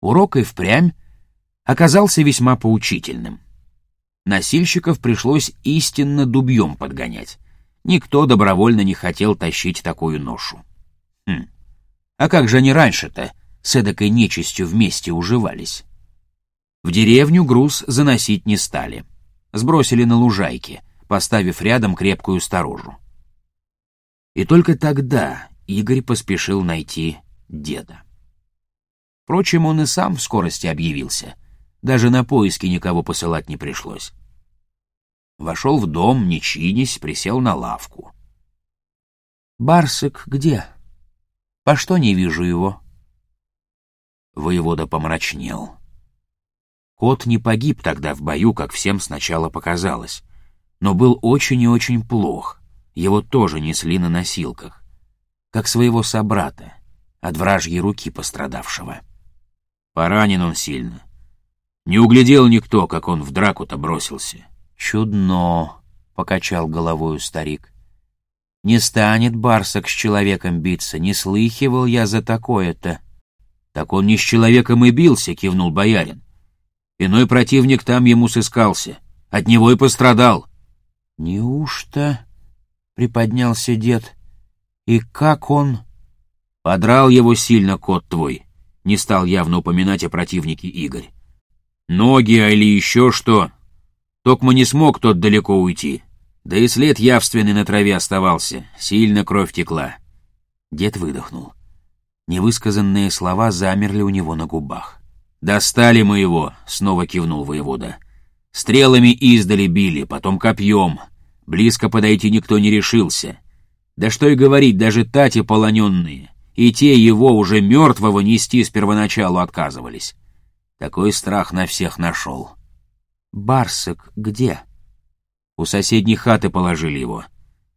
Урок и впрямь оказался весьма поучительным. Носильщиков пришлось истинно дубьем подгонять. Никто добровольно не хотел тащить такую ношу. Хм, а как же они раньше-то с эдакой нечистью вместе уживались? В деревню груз заносить не стали. Сбросили на лужайке, поставив рядом крепкую сторожу. И только тогда Игорь поспешил найти деда. Впрочем, он и сам в скорости объявился. Даже на поиски никого посылать не пришлось. Вошел в дом, не чинясь, присел на лавку. «Барсик где? По что не вижу его?» Воевода помрачнел. Кот не погиб тогда в бою, как всем сначала показалось, но был очень и очень плох. Его тоже несли на носилках, как своего собрата, от вражьей руки пострадавшего. Поранен он сильно. Не углядел никто, как он в драку-то бросился. «Чудно», — покачал головою старик. «Не станет барсак с человеком биться, не слыхивал я за такое-то». «Так он не с человеком и бился», — кивнул боярин. Иной противник там ему сыскался. От него и пострадал. — Неужто? — приподнялся дед. — И как он? — Подрал его сильно кот твой. Не стал явно упоминать о противнике Игорь. Ноги, а или еще что. Токмо не смог тот далеко уйти. Да и след явственный на траве оставался. Сильно кровь текла. Дед выдохнул. Невысказанные слова замерли у него на губах. «Достали мы его», — снова кивнул воевода. «Стрелами издали били, потом копьем. Близко подойти никто не решился. Да что и говорить, даже тати полоненные, и те его уже мертвого нести с первоначалу отказывались. Такой страх на всех нашел». «Барсик где?» «У соседней хаты положили его.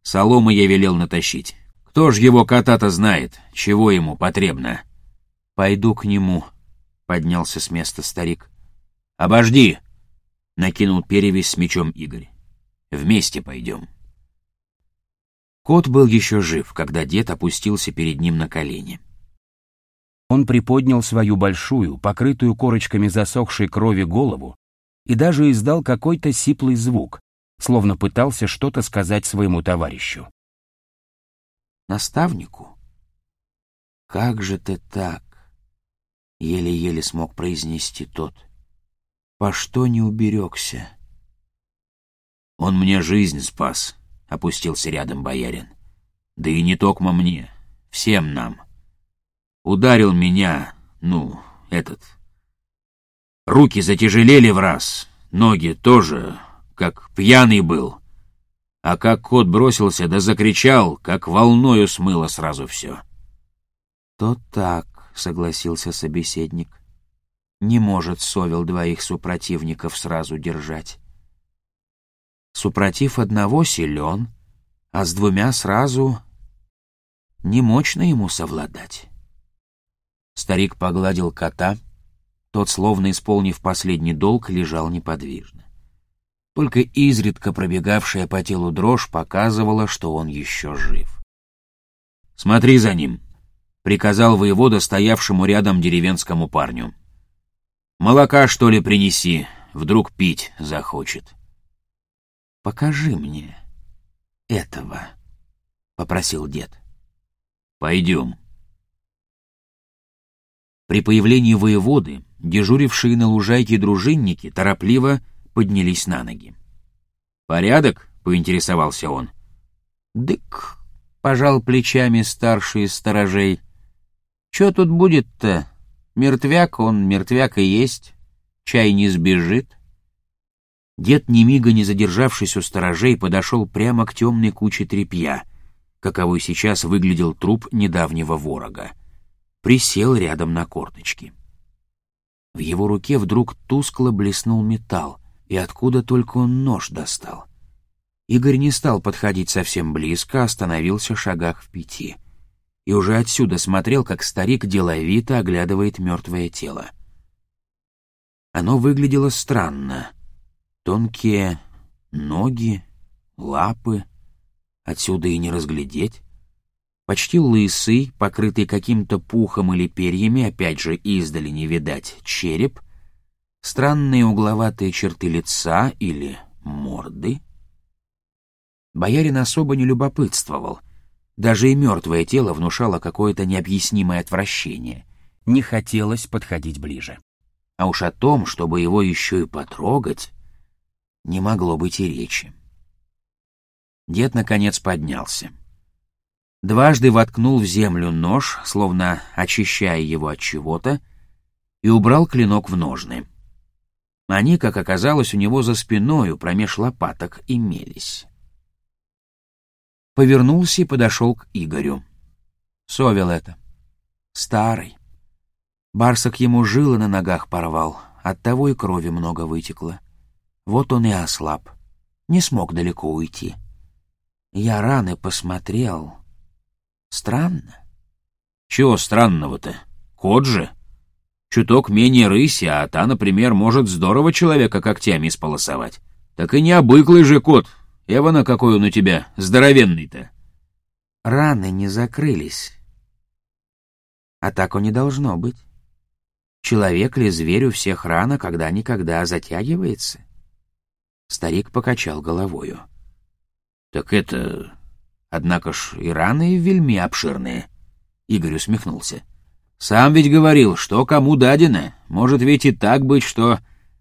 Соломы я велел натащить. Кто ж его кота-то знает, чего ему потребно?» «Пойду к нему», поднялся с места старик. «Обожди!» — накинул перевязь с мечом Игорь. «Вместе пойдем». Кот был еще жив, когда дед опустился перед ним на колени. Он приподнял свою большую, покрытую корочками засохшей крови голову и даже издал какой-то сиплый звук, словно пытался что-то сказать своему товарищу. «Наставнику? Как же ты так? Еле-еле смог произнести тот. По что не уберегся? Он мне жизнь спас, опустился рядом боярин. Да и не токмо мне, всем нам. Ударил меня, ну, этот... Руки затяжелели в раз, ноги тоже, как пьяный был. А как кот бросился да закричал, как волною смыло сразу все. То так, — согласился собеседник. «Не может Совел двоих супротивников сразу держать. Супротив одного силен, а с двумя сразу не мощно ему совладать». Старик погладил кота, тот, словно исполнив последний долг, лежал неподвижно. Только изредка пробегавшая по телу дрожь показывала, что он еще жив. «Смотри за ним», — приказал воевода стоявшему рядом деревенскому парню. «Молока, что ли, принеси, вдруг пить захочет». «Покажи мне этого», — попросил дед. «Пойдем». При появлении воеводы дежурившие на лужайке дружинники торопливо поднялись на ноги. «Порядок?» — поинтересовался он. «Дык», — пожал плечами старший из сторожей, — Че тут будет-то? Мертвяк он, мертвяк и есть. Чай не сбежит. Дед, немига не задержавшись у сторожей, подошел прямо к темной куче тряпья, каковой сейчас выглядел труп недавнего ворога. Присел рядом на корточки. В его руке вдруг тускло блеснул металл, и откуда только он нож достал. Игорь не стал подходить совсем близко, остановился в шагах в пяти — и уже отсюда смотрел, как старик деловито оглядывает мертвое тело. Оно выглядело странно. Тонкие ноги, лапы, отсюда и не разглядеть. Почти лысый, покрытый каким-то пухом или перьями, опять же издали не видать, череп, странные угловатые черты лица или морды. Боярин особо не любопытствовал. Даже и мертвое тело внушало какое-то необъяснимое отвращение. Не хотелось подходить ближе. А уж о том, чтобы его еще и потрогать, не могло быть и речи. Дед, наконец, поднялся. Дважды воткнул в землю нож, словно очищая его от чего-то, и убрал клинок в ножны. Они, как оказалось, у него за спиною промеж лопаток имелись. Повернулся и подошел к Игорю. Совел это. Старый. Барсак ему жилы на ногах порвал, оттого и крови много вытекло. Вот он и ослаб, не смог далеко уйти. Я раны посмотрел. Странно. Чего странного-то? Кот же. Чуток менее рыси, а та, например, может здорово человека когтями сполосовать. Так и не обыклый же кот. Эвана, какой он у тебя, здоровенный-то. Раны не закрылись. А так он не должно быть. Человек ли зверю всех рано когда-никогда затягивается? Старик покачал головою. Так это... Однако ж и раны вельми обширные. Игорь усмехнулся. Сам ведь говорил, что кому дадено. Может ведь и так быть, что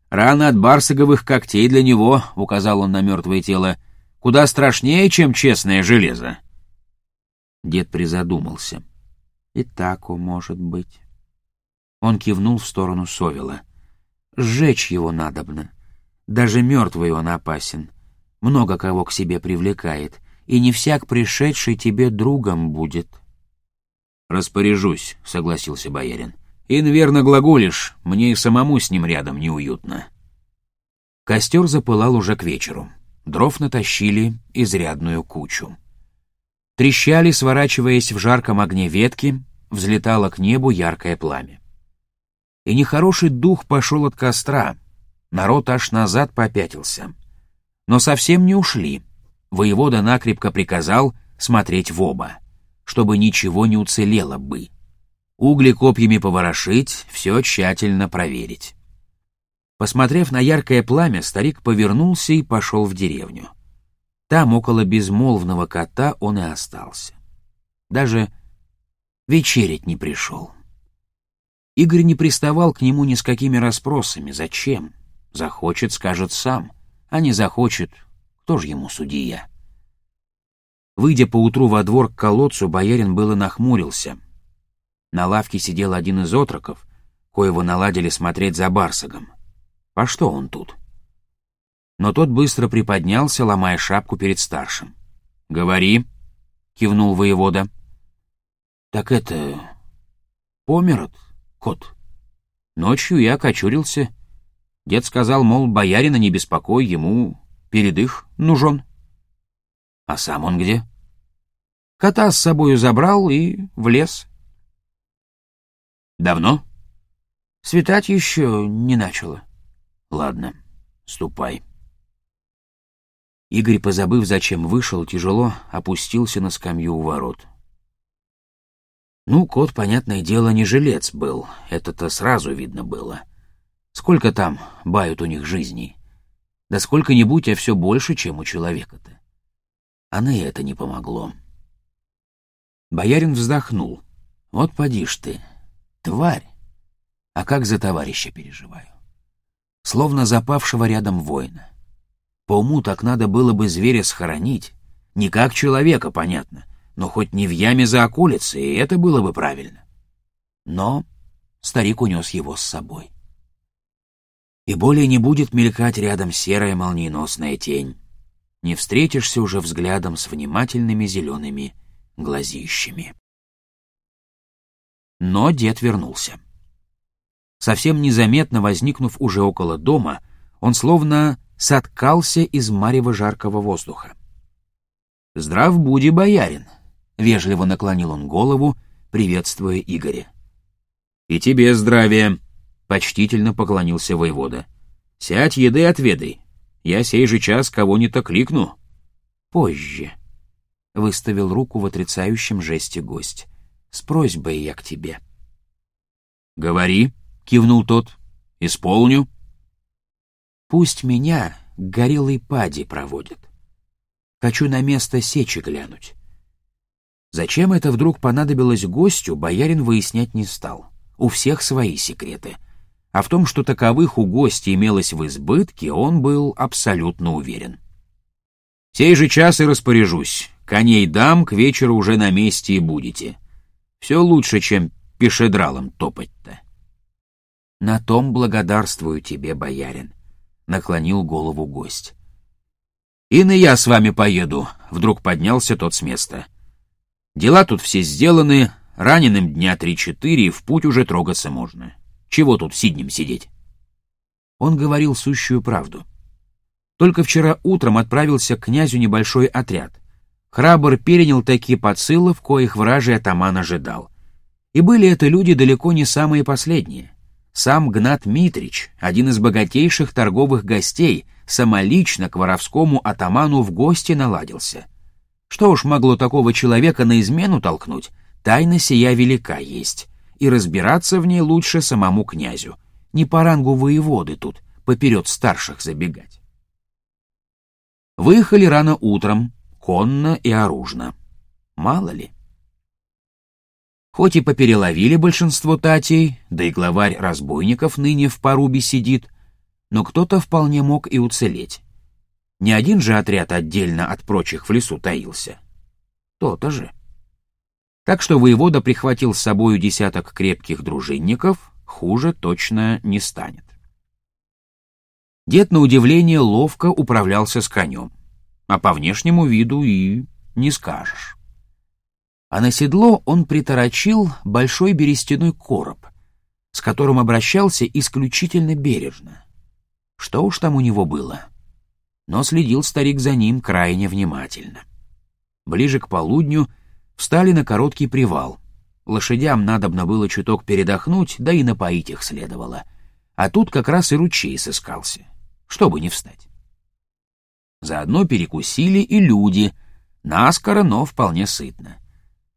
раны от барсаговых когтей для него, указал он на мертвое тело, куда страшнее, чем честное железо. Дед призадумался. И так может быть. Он кивнул в сторону Совела. «Сжечь его надобно. Даже мертвый он опасен. Много кого к себе привлекает, и не всяк пришедший тебе другом будет». «Распоряжусь», — согласился боярин. «И, верно, глаголишь, мне и самому с ним рядом неуютно». Костер запылал уже к вечеру. Дров натащили изрядную кучу. Трещали, сворачиваясь в жарком огне ветки, взлетало к небу яркое пламя и нехороший дух пошел от костра. Народ аж назад попятился. Но совсем не ушли. Воевода накрепко приказал смотреть в оба, чтобы ничего не уцелело бы. Угли копьями поворошить, все тщательно проверить. Посмотрев на яркое пламя, старик повернулся и пошел в деревню. Там, около безмолвного кота, он и остался. Даже вечерить не пришел. Игорь не приставал к нему ни с какими расспросами. Зачем? Захочет, скажет сам. А не захочет, кто ж ему судья? Выйдя поутру во двор к колодцу, боярин было нахмурился. На лавке сидел один из отроков, коего наладили смотреть за барсагом. А что он тут? Но тот быстро приподнялся, ломая шапку перед старшим. «Говори», — кивнул воевода. «Так это... померот?» кот. Ночью я окочурился. Дед сказал, мол, боярина не беспокой, ему передых нужен. А сам он где? Кота с собою забрал и в лес. Давно? Светать еще не начало. Ладно, ступай. Игорь, позабыв, зачем вышел, тяжело опустился на скамью у ворот. Ну, кот, понятное дело, не жилец был, это-то сразу видно было. Сколько там бают у них жизней? Да сколько-нибудь, а все больше, чем у человека-то. А на это не помогло. Боярин вздохнул. Вот поди ж ты, тварь. А как за товарища переживаю. Словно запавшего рядом воина. По уму так надо было бы зверя схоронить. Не как человека, понятно, но хоть не в яме за околицей, и это было бы правильно. Но старик унес его с собой. И более не будет мелькать рядом серая молниеносная тень. Не встретишься уже взглядом с внимательными зелеными глазищами. Но дед вернулся. Совсем незаметно возникнув уже около дома, он словно соткался из марева жаркого воздуха. «Здрав буди, боярин!» Вежливо наклонил он голову, приветствуя Игоря. «И тебе здравия!» — почтительно поклонился воевода. «Сядь, еды отведай. Я сей же час кого-нибудь кликну». «Позже». — выставил руку в отрицающем жесте гость. «С просьбой я к тебе». «Говори», — кивнул тот. «Исполню». «Пусть меня к горелой пади проводят. Хочу на место сечи глянуть». Зачем это вдруг понадобилось гостю, боярин выяснять не стал. У всех свои секреты. А в том, что таковых у гостя имелось в избытке, он был абсолютно уверен. «Сей же час и распоряжусь. Коней дам, к вечеру уже на месте и будете. Все лучше, чем пешедралом топать-то». «На том благодарствую тебе, боярин», — наклонил голову гость. «И на я с вами поеду», — вдруг поднялся тот с места. Дела тут все сделаны, раненым дня три-четыре, в путь уже трогаться можно. Чего тут сиднем сидеть? Он говорил сущую правду. Только вчера утром отправился к князю небольшой отряд. Храбр перенял такие подсылов, коих вражий атаман ожидал. И были это люди далеко не самые последние. Сам Гнат Митрич, один из богатейших торговых гостей, самолично к воровскому атаману в гости наладился. Что уж могло такого человека на измену толкнуть? Тайна сия велика есть, и разбираться в ней лучше самому князю. Не по рангу воеводы тут, поперед старших забегать. Выехали рано утром, конно и оружно. Мало ли. Хоть и попереловили большинство татей, да и главарь разбойников ныне в порубе сидит, но кто-то вполне мог и уцелеть. Не один же отряд отдельно от прочих в лесу таился. То-то же. Так что воевода прихватил с собою десяток крепких дружинников, хуже точно не станет. Дед, на удивление, ловко управлялся с конем, а по внешнему виду и не скажешь. А на седло он приторочил большой берестяной короб, с которым обращался исключительно бережно. Что уж там у него было? но следил старик за ним крайне внимательно. Ближе к полудню встали на короткий привал. Лошадям надобно было чуток передохнуть, да и напоить их следовало. А тут как раз и ручей сыскался, чтобы не встать. Заодно перекусили и люди, наскоро, но вполне сытно.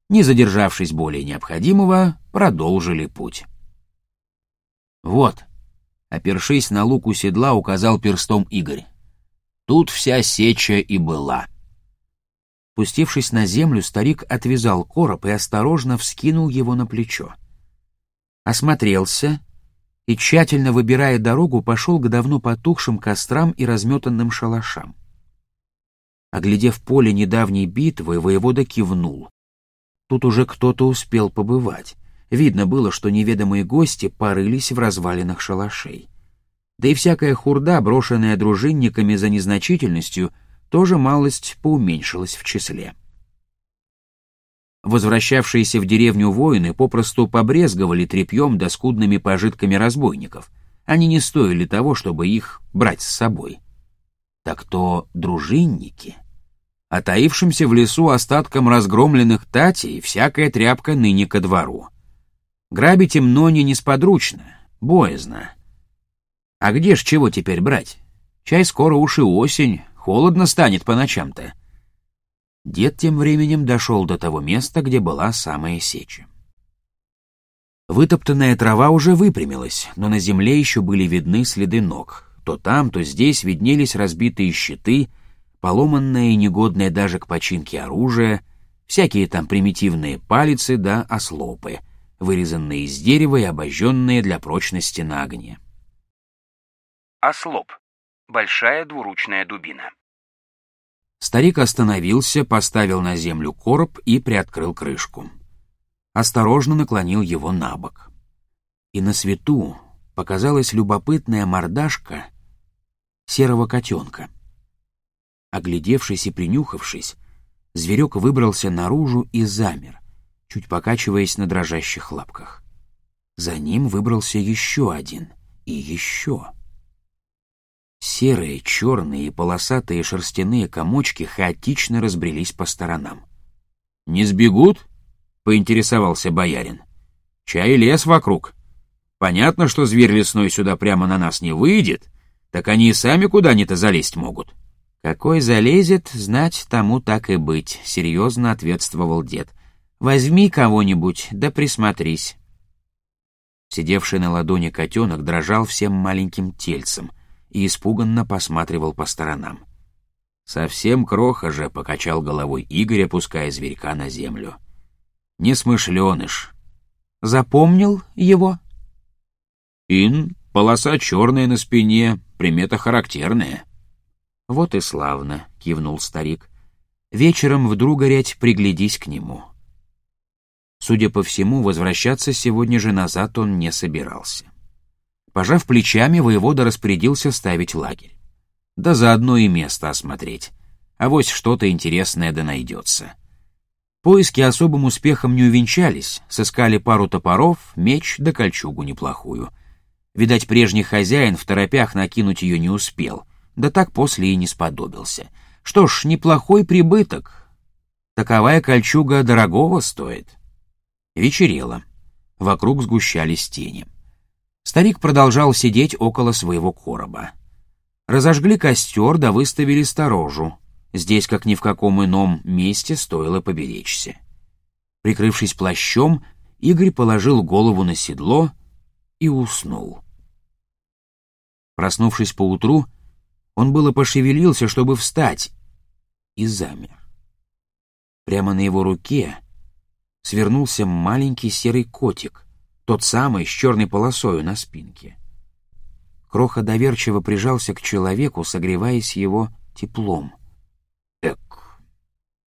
Не задержавшись более необходимого, продолжили путь. «Вот», — опершись на луку седла, указал перстом Игорь. Тут вся сеча и была. Пустившись на землю, старик отвязал короб и осторожно вскинул его на плечо. Осмотрелся и, тщательно выбирая дорогу, пошел к давно потухшим кострам и разметанным шалашам. Оглядев поле недавней битвы, воевода кивнул. Тут уже кто-то успел побывать. Видно было, что неведомые гости порылись в развалинах шалашей. Да и всякая хурда, брошенная дружинниками за незначительностью, тоже малость поуменьшилась в числе. Возвращавшиеся в деревню воины попросту побрезговали тряпьем да скудными пожитками разбойников. Они не стоили того, чтобы их брать с собой. Так то дружинники. Отаившимся в лесу остаткам разгромленных татей всякая тряпка ныне ко двору. Грабить им ноне несподручно, боязно. А где ж чего теперь брать? Чай скоро уж и осень, холодно станет по ночам-то. Дед тем временем дошел до того места, где была самая сеча. Вытоптанная трава уже выпрямилась, но на земле еще были видны следы ног. То там, то здесь виднелись разбитые щиты, поломанное и негодное даже к починке оружие, всякие там примитивные палицы да ослопы, вырезанные из дерева и обожженные для прочности на огне. Ослоп. Большая двуручная дубина. Старик остановился, поставил на землю короб и приоткрыл крышку. Осторожно наклонил его на бок. И на свету показалась любопытная мордашка серого котенка. Оглядевшись и принюхавшись, зверек выбрался наружу и замер, чуть покачиваясь на дрожащих лапках. За ним выбрался еще один и еще. Серые, черные и полосатые шерстяные комочки хаотично разбрелись по сторонам. «Не сбегут?» — поинтересовался боярин. «Чай лес вокруг. Понятно, что зверь лесной сюда прямо на нас не выйдет, так они и сами куда-нибудь залезть могут. «Какой залезет, знать тому так и быть», — серьезно ответствовал дед. «Возьми кого-нибудь, да присмотрись». Сидевший на ладони котенок дрожал всем маленьким тельцем и испуганно посматривал по сторонам. «Совсем кроха же», — покачал головой Игорь, опуская зверька на землю. «Несмышленыш». «Запомнил его?» «Ин, полоса черная на спине, примета характерная». «Вот и славно», — кивнул старик. «Вечером вдруг горять приглядись к нему». Судя по всему, возвращаться сегодня же назад он не собирался. Пожав плечами, воевода распорядился ставить лагерь. Да заодно и место осмотреть. А вось что-то интересное да найдется. Поиски особым успехом не увенчались, сыскали пару топоров, меч да кольчугу неплохую. Видать, прежний хозяин в торопях накинуть ее не успел — да так после и не сподобился. Что ж, неплохой прибыток. Таковая кольчуга дорогого стоит. Вечерело. Вокруг сгущались тени. Старик продолжал сидеть около своего короба. Разожгли костер да выставили сторожу. Здесь, как ни в каком ином месте, стоило поберечься. Прикрывшись плащом, Игорь положил голову на седло и уснул. Проснувшись поутру, он было пошевелился, чтобы встать, и замер. Прямо на его руке свернулся маленький серый котик, тот самый с черной полосою на спинке. Кроха доверчиво прижался к человеку, согреваясь его теплом. «Эк!»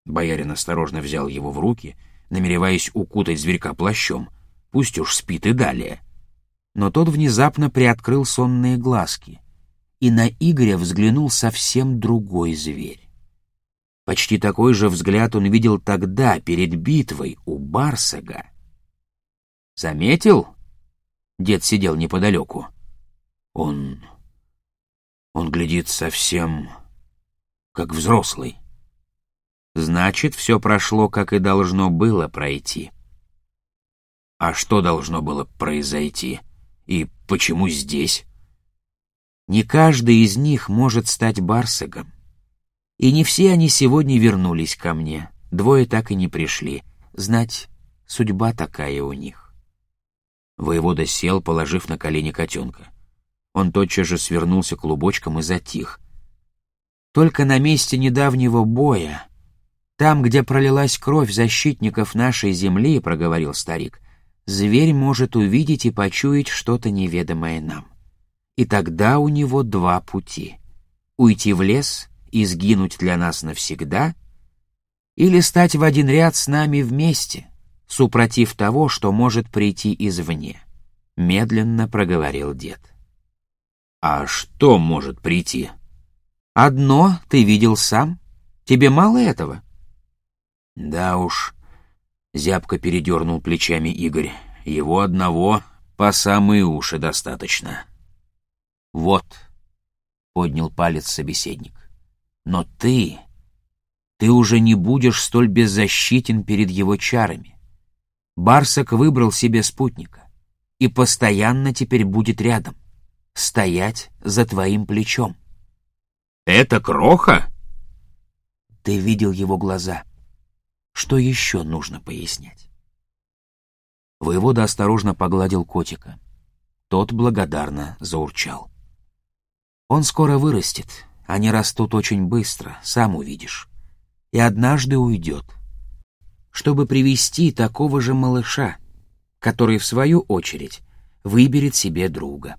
Боярин осторожно взял его в руки, намереваясь укутать зверька плащом. Пусть уж спит и далее. Но тот внезапно приоткрыл сонные глазки — и на Игоря взглянул совсем другой зверь. Почти такой же взгляд он видел тогда, перед битвой, у Барсага. «Заметил?» Дед сидел неподалеку. «Он... он глядит совсем... как взрослый. Значит, все прошло, как и должно было пройти. А что должно было произойти? И почему здесь?» Не каждый из них может стать барсагом. И не все они сегодня вернулись ко мне. Двое так и не пришли. Знать, судьба такая у них. Воевода сел, положив на колени котенка. Он тотчас же свернулся клубочком и затих. Только на месте недавнего боя, там, где пролилась кровь защитников нашей земли, проговорил старик, зверь может увидеть и почуять что-то неведомое нам. И тогда у него два пути — уйти в лес и сгинуть для нас навсегда, или стать в один ряд с нами вместе, супротив того, что может прийти извне, — медленно проговорил дед. «А что может прийти?» «Одно ты видел сам. Тебе мало этого?» «Да уж», — зябко передернул плечами Игорь, — «его одного по самые уши достаточно». «Вот», — поднял палец собеседник, — «но ты, ты уже не будешь столь беззащитен перед его чарами. Барсак выбрал себе спутника и постоянно теперь будет рядом, стоять за твоим плечом». «Это Кроха?» Ты видел его глаза. Что еще нужно пояснять? Воевода осторожно погладил котика. Тот благодарно заурчал. Он скоро вырастет, они растут очень быстро, сам увидишь. И однажды уйдет. Чтобы привести такого же малыша, который, в свою очередь, выберет себе друга.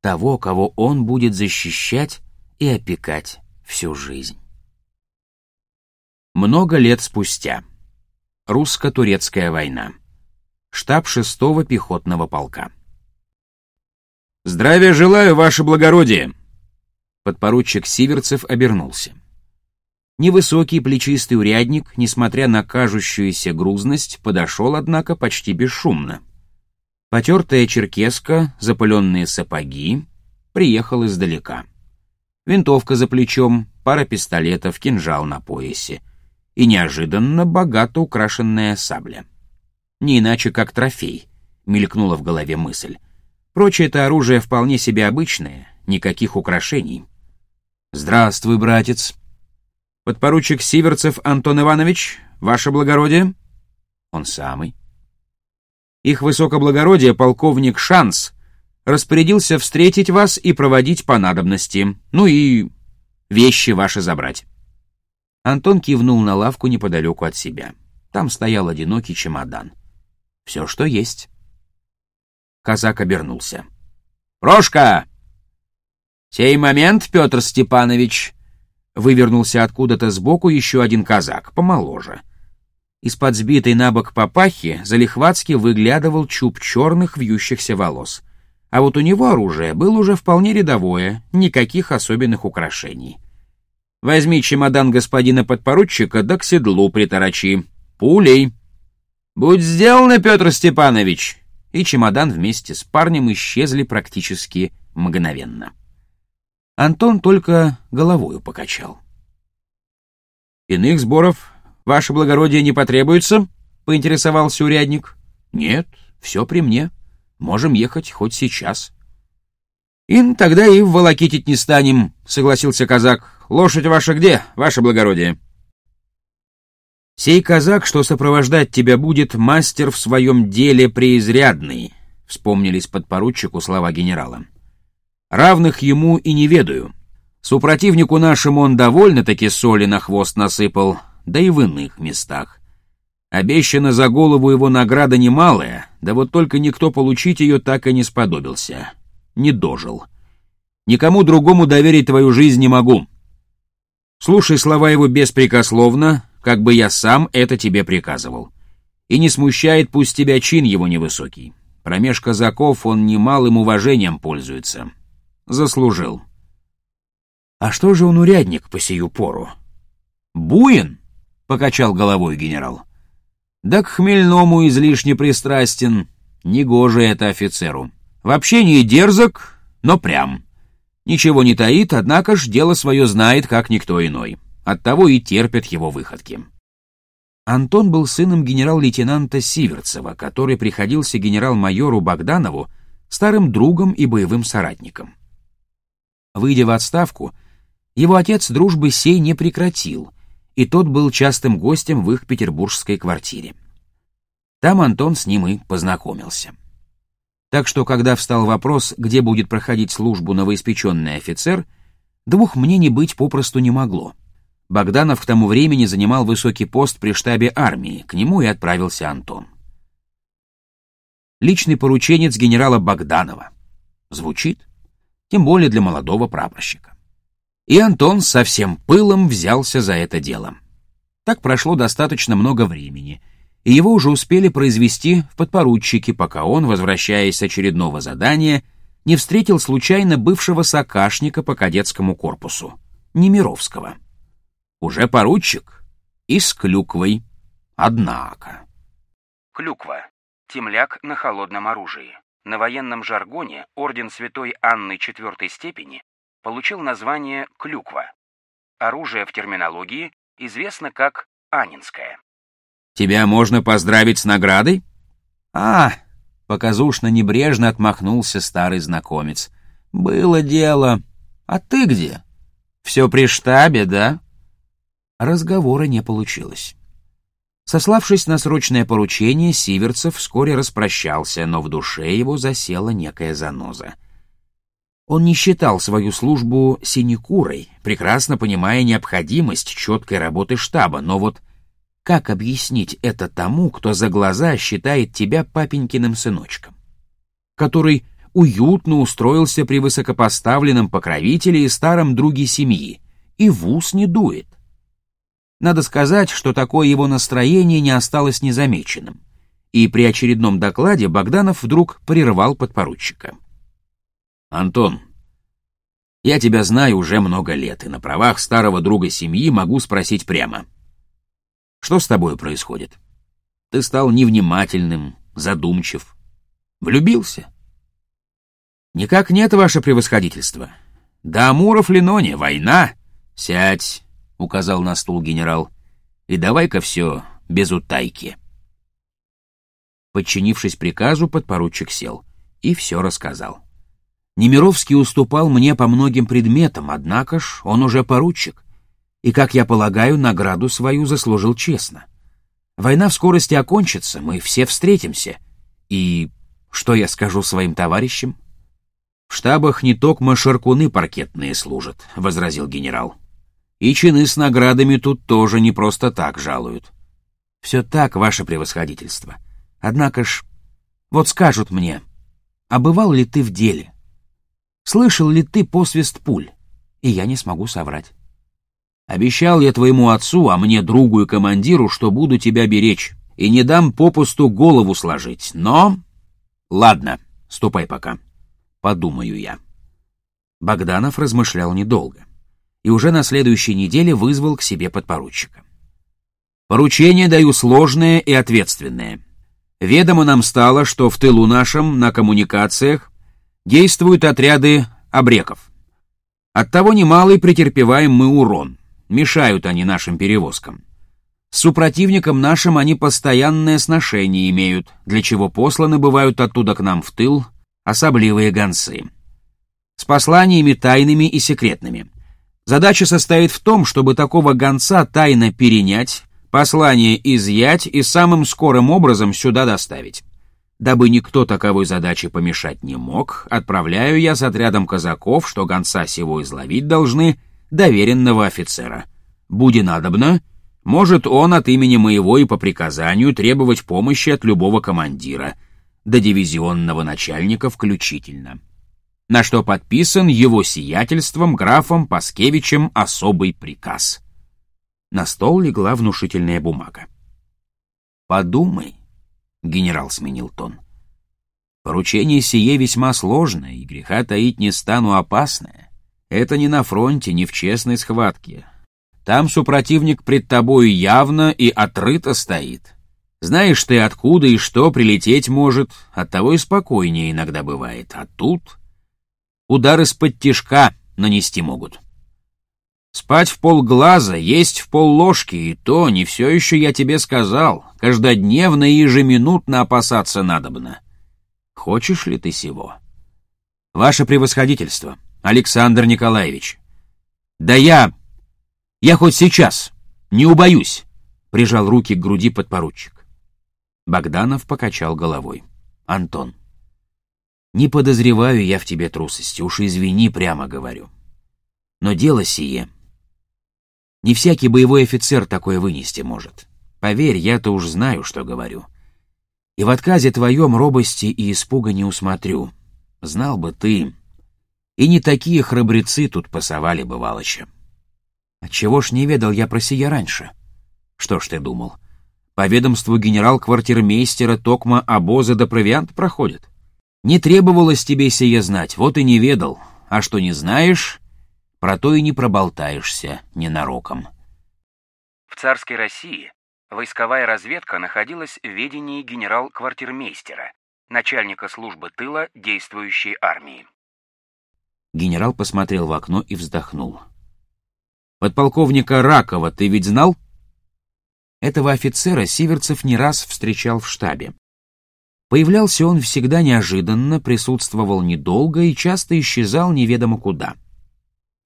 Того, кого он будет защищать и опекать всю жизнь. Много лет спустя. Русско-турецкая война. Штаб 6-го пехотного полка. «Здравия желаю, ваше благородие!» Подпоручик Сиверцев обернулся. Невысокий плечистый урядник, несмотря на кажущуюся грузность, подошел, однако, почти бесшумно. Потертая черкеска, запыленные сапоги, приехал издалека. Винтовка за плечом, пара пистолетов, кинжал на поясе и неожиданно богато украшенная сабля. Не иначе, как трофей, мелькнула в голове мысль. Прочее это оружие вполне себе обычное, никаких украшений. Здравствуй, братец. Подпоручик Сиверцев Антон Иванович, ваше благородие? Он самый. Их высокоблагородие, полковник Шанс, распорядился встретить вас и проводить по надобности, ну и вещи ваши забрать. Антон кивнул на лавку неподалеку от себя. Там стоял одинокий чемодан. Все, что есть. Казак обернулся. «Прошка!» «Сей момент, Петр Степанович!» Вывернулся откуда-то сбоку еще один казак, помоложе. Из-под сбитой на бок папахи залихватски выглядывал чуб черных вьющихся волос. А вот у него оружие было уже вполне рядовое, никаких особенных украшений. «Возьми чемодан господина подпоручика, да к седлу приторочи. Пулей!» «Будь сделано, Петр Степанович!» И чемодан вместе с парнем исчезли практически мгновенно. Антон только головою покачал. «Иных сборов, ваше благородие, не потребуется?» — поинтересовался урядник. «Нет, все при мне. Можем ехать хоть сейчас». «Ин, тогда и волокитить не станем», — согласился казак. «Лошадь ваша где, ваше благородие?» «Сей казак, что сопровождать тебя будет, мастер в своем деле преизрядный», — вспомнились подпоручику слова генерала. «Равных ему и не ведаю. Супротивнику нашему он довольно-таки соли на хвост насыпал, да и в иных местах. Обещана за голову его награда немалая, да вот только никто получить ее так и не сподобился. Не дожил. Никому другому доверить твою жизнь не могу. Слушай слова его беспрекословно, как бы я сам это тебе приказывал. И не смущает пусть тебя чин его невысокий. Промеж казаков он немалым уважением пользуется. Заслужил. А что же он урядник по сию пору? Буин? Покачал головой генерал. Да к хмельному излишне пристрастен. Негоже это офицеру. Вообще не дерзок, но прям. Ничего не таит, однако ж дело свое знает, как никто иной. Оттого и терпят его выходки. Антон был сыном генерал-лейтенанта Сиверцева, который приходился генерал-майору Богданову старым другом и боевым соратником. Выйдя в отставку, его отец дружбы сей не прекратил, и тот был частым гостем в их петербургской квартире. Там Антон с ним и познакомился. Так что, когда встал вопрос, где будет проходить службу новоиспеченный офицер, двух мнений быть попросту не могло — Богданов к тому времени занимал высокий пост при штабе армии, к нему и отправился Антон. Личный порученец генерала Богданова. Звучит? Тем более для молодого прапорщика. И Антон со всем пылом взялся за это дело. Так прошло достаточно много времени, и его уже успели произвести в подпоручике, пока он, возвращаясь с очередного задания, не встретил случайно бывшего сокашника по кадетскому корпусу, Немировского. Уже поручик и с клюквой. Однако. Клюква. Темляк на холодном оружии. На военном жаргоне орден Святой Анны четвертой степени получил название клюква. Оружие в терминологии известно как анинское. «Тебя можно поздравить с наградой?» «А!» — показушно небрежно отмахнулся старый знакомец. «Было дело. А ты где? Все при штабе, да?» Разговора не получилось. Сославшись на срочное поручение, Сиверцев вскоре распрощался, но в душе его засела некая заноза. Он не считал свою службу синекурой, прекрасно понимая необходимость четкой работы штаба, но вот как объяснить это тому, кто за глаза считает тебя папенькиным сыночком? Который уютно устроился при высокопоставленном покровителе и старом друге семьи, и в ус не дует. Надо сказать, что такое его настроение не осталось незамеченным. И при очередном докладе Богданов вдруг прервал подпоручика. «Антон, я тебя знаю уже много лет, и на правах старого друга семьи могу спросить прямо. Что с тобой происходит? Ты стал невнимательным, задумчив. Влюбился?» «Никак нет, ваше превосходительство. Да Амуров Леноне, война. Сядь, — указал на стул генерал, — «и давай-ка все без утайки». Подчинившись приказу, подпоручик сел и все рассказал. Немировский уступал мне по многим предметам, однако ж он уже поручик. И, как я полагаю, награду свою заслужил честно. Война в скорости окончится, мы все встретимся. И что я скажу своим товарищам? В штабах не только шаркуны паркетные служат, — возразил генерал. И чины с наградами тут тоже не просто так жалуют. Все так, ваше превосходительство. Однако ж, вот скажут мне, а бывал ли ты в деле? Слышал ли ты посвист пуль? И я не смогу соврать. Обещал я твоему отцу, а мне другу и командиру, что буду тебя беречь, и не дам попусту голову сложить, но... Ладно, ступай пока. Подумаю я. Богданов размышлял недолго и уже на следующей неделе вызвал к себе подпоручика. Поручение даю сложное и ответственное. Ведомо нам стало, что в тылу нашем на коммуникациях действуют отряды обреков. Оттого немалый претерпеваем мы урон. Мешают они нашим перевозкам. С супротивником нашим они постоянное сношение имеют, для чего посланы бывают оттуда к нам в тыл особливые гонцы. С посланиями тайными и секретными. Задача состоит в том, чтобы такого гонца тайно перенять, послание изъять и самым скорым образом сюда доставить. Дабы никто таковой задаче помешать не мог, отправляю я с отрядом казаков, что гонца сего изловить должны, доверенного офицера. Буди надобно, может он от имени моего и по приказанию требовать помощи от любого командира, до дивизионного начальника включительно. На что подписан его сиятельством графом Паскевичем особый приказ. На стол легла внушительная бумага. «Подумай», Генерал сменил тон. Поручение сие весьма сложное, и греха таить не стану опасное. Это не на фронте, не в честной схватке. Там супротивник пред тобою явно и отрыто стоит. Знаешь ты, откуда и что прилететь может, оттого и спокойнее иногда бывает. А тут удар из-под тишка нанести могут. Спать в полглаза, есть в полложки, и то не все еще я тебе сказал. Каждодневно и ежеминутно опасаться надобно. Хочешь ли ты сего? Ваше превосходительство, Александр Николаевич. Да я... Я хоть сейчас не убоюсь, прижал руки к груди подпоручик. Богданов покачал головой. Антон, не подозреваю я в тебе трусости, уж извини, прямо говорю. Но дело сие не всякий боевой офицер такое вынести может. Поверь, я-то уж знаю, что говорю. И в отказе твоем робости и испуга не усмотрю. Знал бы ты. И не такие храбрецы тут пасовали бывалоча. Отчего ж не ведал я про сия раньше? Что ж ты думал? По ведомству генерал-квартирмейстера Токма обозы до провиант проходят. Не требовалось тебе сие знать, вот и не ведал. А что не знаешь, про то и не проболтаешься ненароком. В царской России войсковая разведка находилась в ведении генерал-квартирмейстера, начальника службы тыла действующей армии. Генерал посмотрел в окно и вздохнул. «Подполковника Ракова ты ведь знал?» Этого офицера Сиверцев не раз встречал в штабе. Появлялся он всегда неожиданно, присутствовал недолго и часто исчезал неведомо куда —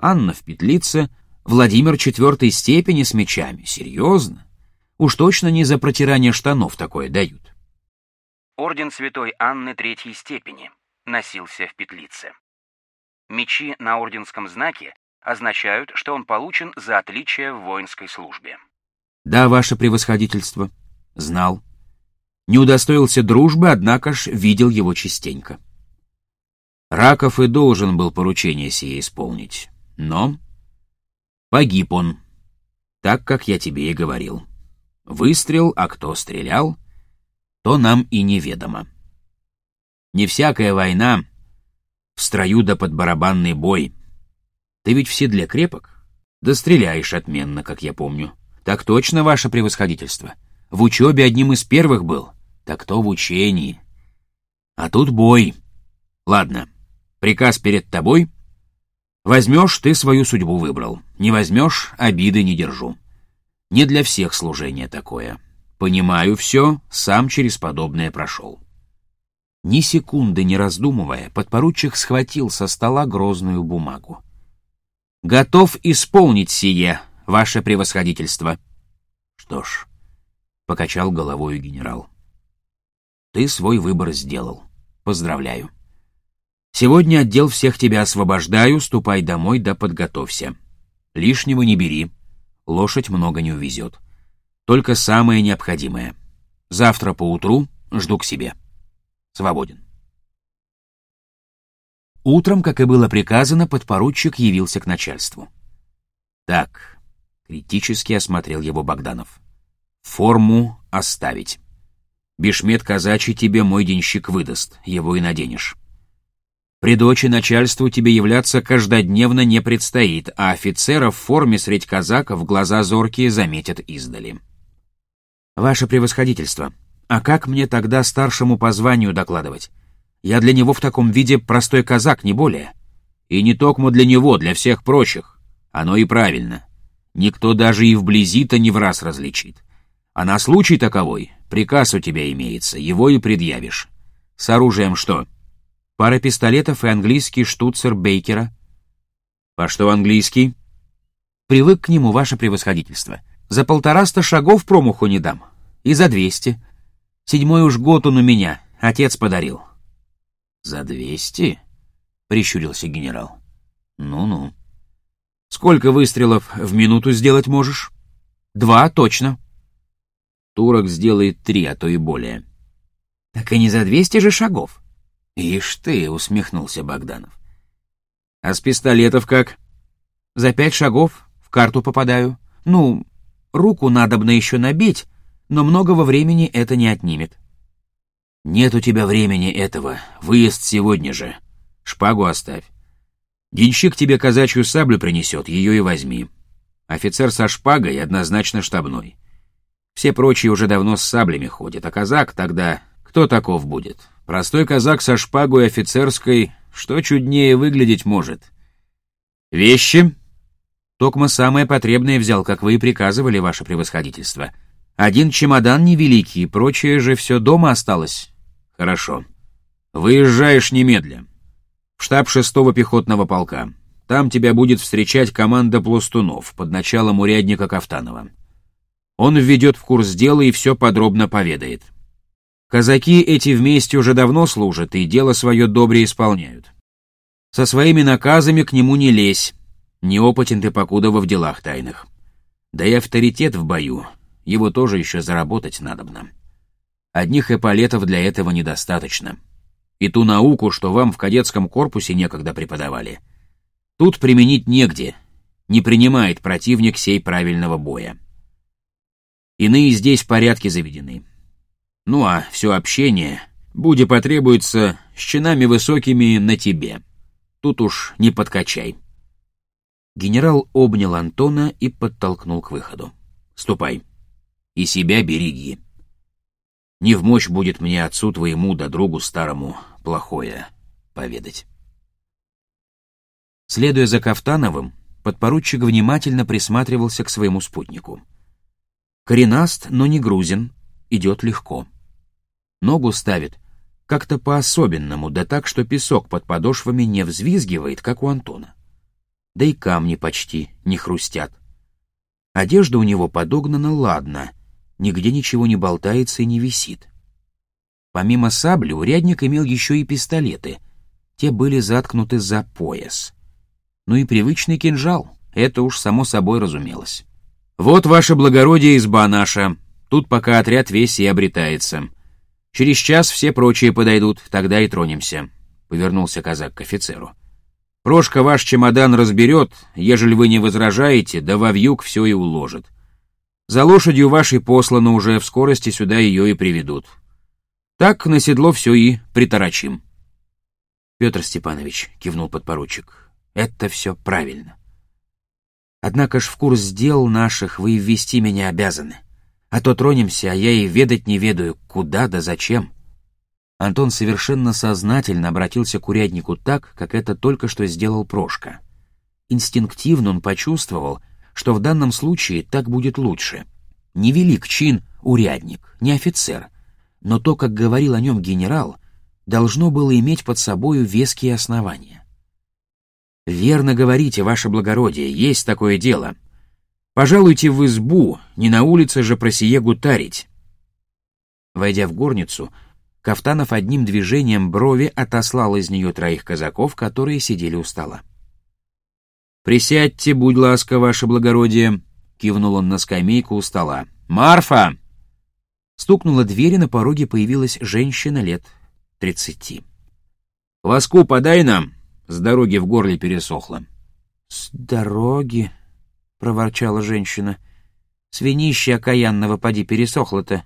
Анна в петлице, Владимир четвертой степени с мечами. Серьезно? Уж точно не за протирание штанов такое дают. Орден Святой Анны третьей степени носился в петлице. Мечи на орденском знаке означают, что он получен за отличие в воинской службе. Да, ваше превосходительство. Знал. Не удостоился дружбы, однако ж видел его частенько. Раков и должен был поручение сие исполнить. Но погиб он, так, как я тебе и говорил. Выстрел, а кто стрелял, то нам и неведомо. Не всякая война в строю да под барабанный бой. Ты ведь в седле крепок? Да стреляешь отменно, как я помню. Так точно, ваше превосходительство. В учебе одним из первых был. Так то в учении. А тут бой. Ладно, приказ перед тобой — Возьмешь, ты свою судьбу выбрал. Не возьмешь, обиды не держу. Не для всех служение такое. Понимаю все, сам через подобное прошел. Ни секунды не раздумывая, подпоручик схватил со стола грозную бумагу. «Готов исполнить сие, ваше превосходительство!» «Что ж», — покачал головой генерал, — «ты свой выбор сделал. Поздравляю. Сегодня отдел всех тебя освобождаю, ступай домой да подготовься. Лишнего не бери, лошадь много не увезет. Только самое необходимое. Завтра поутру жду к себе». Свободен. Утром, как и было приказано, подпоручик явился к начальству. «Так», — критически осмотрел его Богданов, — «форму оставить. Бешмет казачий тебе мой денщик выдаст, его и наденешь. При дочи начальству тебе являться каждодневно не предстоит, а офицера в форме средь казаков глаза зоркие заметят издали». «Ваше превосходительство», а как мне тогда старшему по званию докладывать? Я для него в таком виде простой казак, не более. И не токмо для него, для всех прочих. Оно и правильно. Никто даже и вблизи-то не в раз различит. А на случай таковой приказ у тебя имеется, его и предъявишь. С оружием что? Пара пистолетов и английский штуцер Бейкера. По что английский? Привык к нему, ваше превосходительство. За полтораста шагов промаху не дам. И за двести. Седьмой уж год он у меня, отец подарил. За двести? Прищурился генерал. Ну-ну. Сколько выстрелов в минуту сделать можешь? Два, точно. Турок сделает три, а то и более. Так и не за двести же шагов. Ишь ты, усмехнулся Богданов. А с пистолетов как? За пять шагов в карту попадаю. Ну, руку надобно еще набить, но многого времени это не отнимет. «Нет у тебя времени этого. Выезд сегодня же. Шпагу оставь. Денщик тебе казачью саблю принесет, ее и возьми. Офицер со шпагой однозначно штабной. Все прочие уже давно с саблями ходят, а казак тогда... Кто таков будет? Простой казак со шпагой офицерской, что чуднее выглядеть может? Вещи? Токма самое потребное взял, как вы и приказывали, ваше превосходительство. Один чемодан невеликий, прочее же все дома осталось. Хорошо. Выезжаешь немедля. В штаб шестого пехотного полка. Там тебя будет встречать команда пластунов под началом урядника Кафтанова. Он введет в курс дела и все подробно поведает. Казаки эти вместе уже давно служат и дело свое добре исполняют. Со своими наказами к нему не лезь, неопытен ты покудова в делах тайных. Да и авторитет в бою его тоже еще заработать надобно. Одних эполетов для этого недостаточно. И ту науку, что вам в кадетском корпусе некогда преподавали, тут применить негде, не принимает противник сей правильного боя. Иные здесь порядки заведены. Ну а все общение, буде потребуется, с чинами высокими на тебе. Тут уж не подкачай. Генерал обнял Антона и подтолкнул к выходу. «Ступай» и себя береги. Не в мощь будет мне отцу твоему да другу старому плохое поведать. Следуя за Кафтановым, подпоручик внимательно присматривался к своему спутнику. Коренаст, но не грузин, идет легко. Ногу ставит как-то по-особенному, да так, что песок под подошвами не взвизгивает, как у Антона. Да и камни почти не хрустят. Одежда у него подогнана ладно — нигде ничего не болтается и не висит. Помимо сабли, урядник имел еще и пистолеты. Те были заткнуты за пояс. Ну и привычный кинжал, это уж само собой разумелось. «Вот, ваше благородие, изба наша. Тут пока отряд весь и обретается. Через час все прочие подойдут, тогда и тронемся», — повернулся казак к офицеру. «Прошка ваш чемодан разберет, ежели вы не возражаете, да во вьюг все и уложит. За лошадью вашей послано уже, в скорости сюда ее и приведут. Так на седло все и приторочим. Петр Степанович, кивнул подпоручик, это все правильно. Однако ж в курс дел наших вы ввести меня обязаны. А то тронемся, а я и ведать не ведаю, куда да зачем. Антон совершенно сознательно обратился к уряднику так, как это только что сделал Прошка. Инстинктивно он почувствовал, что в данном случае так будет лучше. Невелик чин урядник, не офицер, но то, как говорил о нем генерал, должно было иметь под собою веские основания. «Верно говорите, ваше благородие, есть такое дело. Пожалуйте в избу, не на улице же про сие гутарить». Войдя в горницу, Кафтанов одним движением брови отослал из нее троих казаков, которые сидели у стола. «Присядьте, будь ласка, ваше благородие», — кивнул он на скамейку у стола. «Марфа!» Стукнула дверь, и на пороге появилась женщина лет тридцати. «Кваску подай нам!» С дороги в горле пересохло. «С дороги?» — проворчала женщина. «Свинище окаянного поди пересохло-то».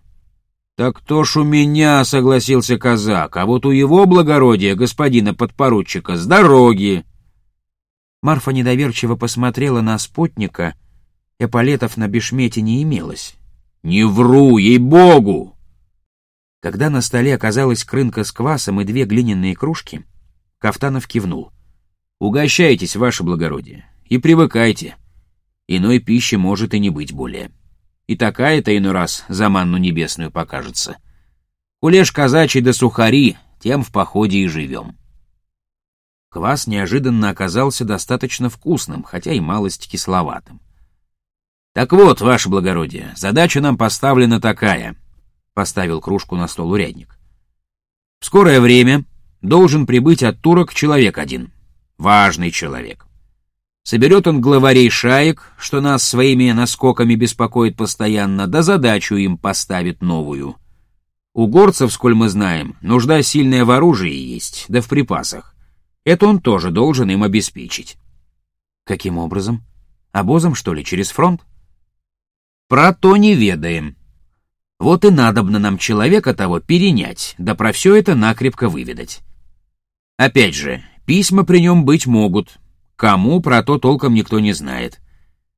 «Так кто ж у меня?» — согласился казак. «А вот у его благородия, господина подпоручика, с дороги!» Марфа недоверчиво посмотрела на спутника. Эполетов на бешмете не имелось. «Не вру, ей-богу!» Когда на столе оказалась крынка с квасом и две глиняные кружки, Кафтанов кивнул. «Угощайтесь, ваше благородие, и привыкайте. Иной пищи может и не быть более. И такая-то иной раз за манну небесную покажется. Кулеш казачий да сухари, тем в походе и живем». Квас неожиданно оказался достаточно вкусным, хотя и малость кисловатым. «Так вот, ваше благородие, задача нам поставлена такая», — поставил кружку на стол урядник. «В скорое время должен прибыть от турок человек один, важный человек. Соберет он главарей шаек, что нас своими наскоками беспокоит постоянно, да задачу им поставит новую. У горцев, сколь мы знаем, нужда сильная в оружии есть, да в припасах. Это он тоже должен им обеспечить». «Каким образом? Обозом, что ли, через фронт?» Про то не ведаем. Вот и надобно нам человека того перенять, да про все это накрепко выведать. Опять же, письма при нем быть могут. Кому, про то толком никто не знает.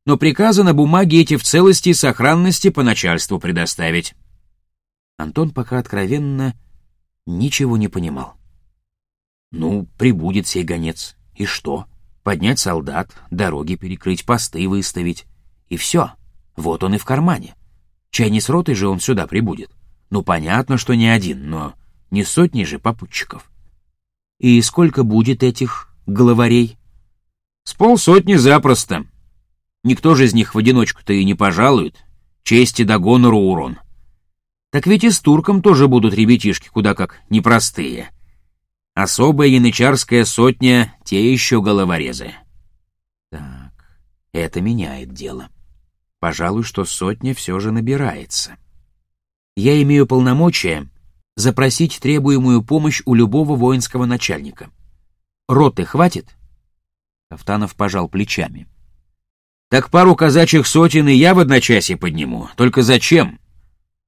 Но приказано бумаги эти в целости и сохранности по начальству предоставить. Антон пока откровенно ничего не понимал. Ну, прибудет сей гонец. И что? Поднять солдат, дороги перекрыть, посты выставить. И все. Вот он и в кармане. Чай не с ротой же он сюда прибудет. Ну, понятно, что не один, но не сотни же попутчиков. И сколько будет этих главарей? С полсотни запросто. Никто же из них в одиночку-то и не пожалует. Чести да гонору урон. Так ведь и с турком тоже будут ребятишки куда как непростые. Особая янычарская сотня — те еще головорезы. Так, это меняет дело. Пожалуй, что сотня все же набирается. Я имею полномочия запросить требуемую помощь у любого воинского начальника. Роты хватит? Кафтанов пожал плечами. Так пару казачьих сотен и я в одночасье подниму. Только зачем?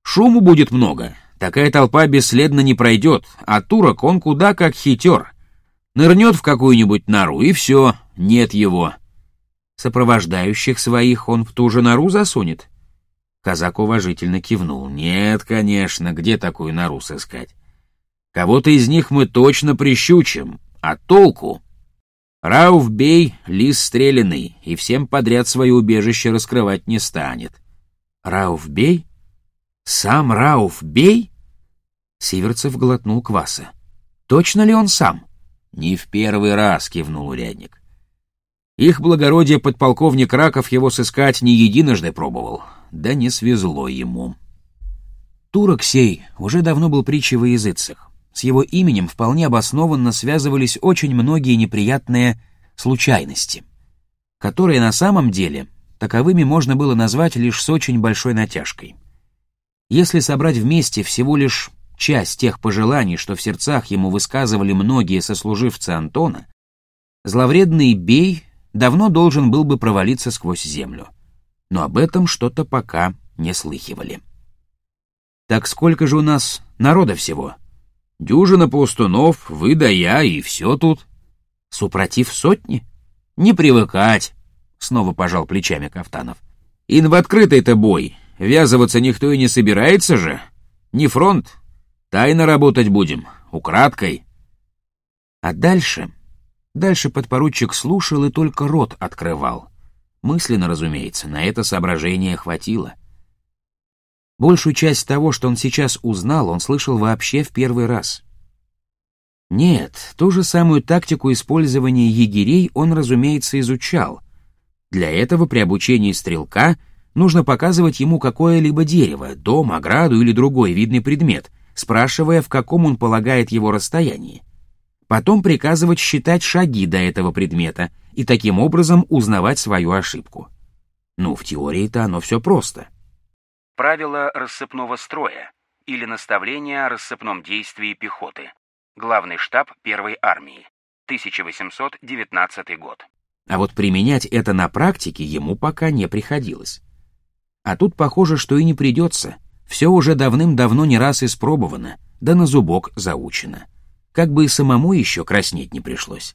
Шуму будет много. Такая толпа бесследно не пройдет, а турок он куда как хитер. Нырнет в какую-нибудь нору, и все, нет его. Сопровождающих своих он в ту же нору засунет? Казак уважительно кивнул. Нет, конечно, где такую нору сыскать? Кого-то из них мы точно прищучим, а толку? Рауф Бей — лис стреляный, и всем подряд свое убежище раскрывать не станет. Рауф Бей? Сам Рауф Бей? Сиверцев глотнул кваса. Точно ли он сам? Не в первый раз, кивнул урядник. Их благородие подполковник Раков его сыскать не единожды пробовал, да не свезло ему. Турок сей уже давно был притчей во языцах. С его именем вполне обоснованно связывались очень многие неприятные случайности, которые на самом деле таковыми можно было назвать лишь с очень большой натяжкой. Если собрать вместе всего лишь часть тех пожеланий, что в сердцах ему высказывали многие сослуживцы Антона, зловредный Бей давно должен был бы провалиться сквозь землю. Но об этом что-то пока не слыхивали. «Так сколько же у нас народа всего?» «Дюжина пустунов, вы да я, и все тут». «Супротив сотни?» «Не привыкать», — снова пожал плечами Кафтанов. «Ин в открытый-то бой. Ввязываться никто и не собирается же. Не фронт. Тайно работать будем, украдкой». А дальше Дальше подпоручик слушал и только рот открывал. Мысленно, разумеется, на это соображение хватило. Большую часть того, что он сейчас узнал, он слышал вообще в первый раз. Нет, ту же самую тактику использования егерей он, разумеется, изучал. Для этого при обучении стрелка нужно показывать ему какое-либо дерево, дом, ограду или другой видный предмет, спрашивая, в каком он полагает его расстоянии. Потом приказывать считать шаги до этого предмета и таким образом узнавать свою ошибку. Ну, в теории-то оно все просто. Правило рассыпного строя или наставление о рассыпном действии пехоты. Главный штаб Первой армии. 1819 год. А вот применять это на практике ему пока не приходилось. А тут похоже, что и не придется. Все уже давным-давно не раз испробовано, да на зубок заучено. Как бы и самому еще краснеть не пришлось.